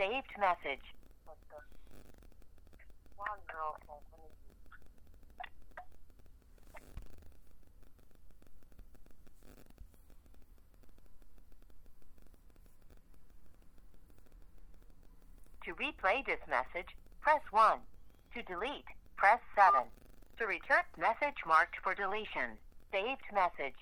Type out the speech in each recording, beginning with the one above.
Saved message. To replay this message, press 1. To delete, press 7. To return message marked for deletion. Saved message.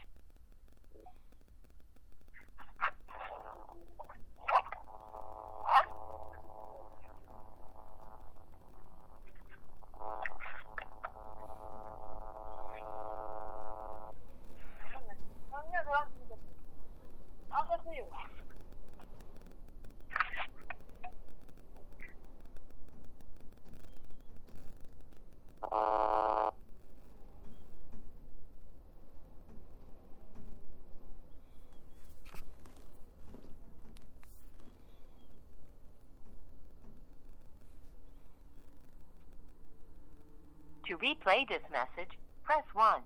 To replay this message, press 1.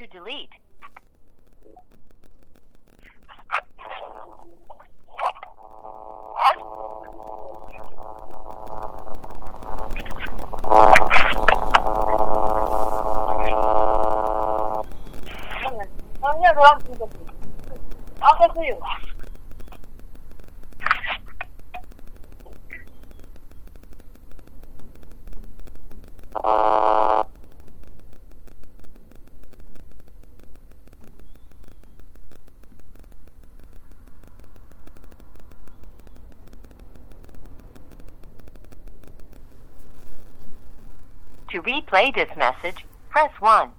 To delete, To replay this message, press 1.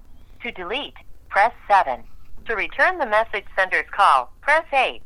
To delete, press 7. To return the message sender's call, press 8.